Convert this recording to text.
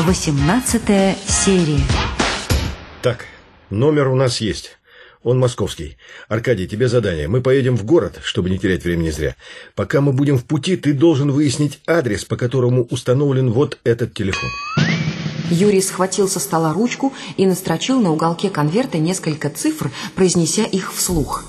18 серия. Так, номер у нас есть. Он московский. Аркадий, тебе задание. Мы поедем в город, чтобы не терять времени зря. Пока мы будем в пути, ты должен выяснить адрес, по которому установлен вот этот телефон. Юрий схватил со стола ручку и настрочил на уголке конверта несколько цифр, произнеся их вслух.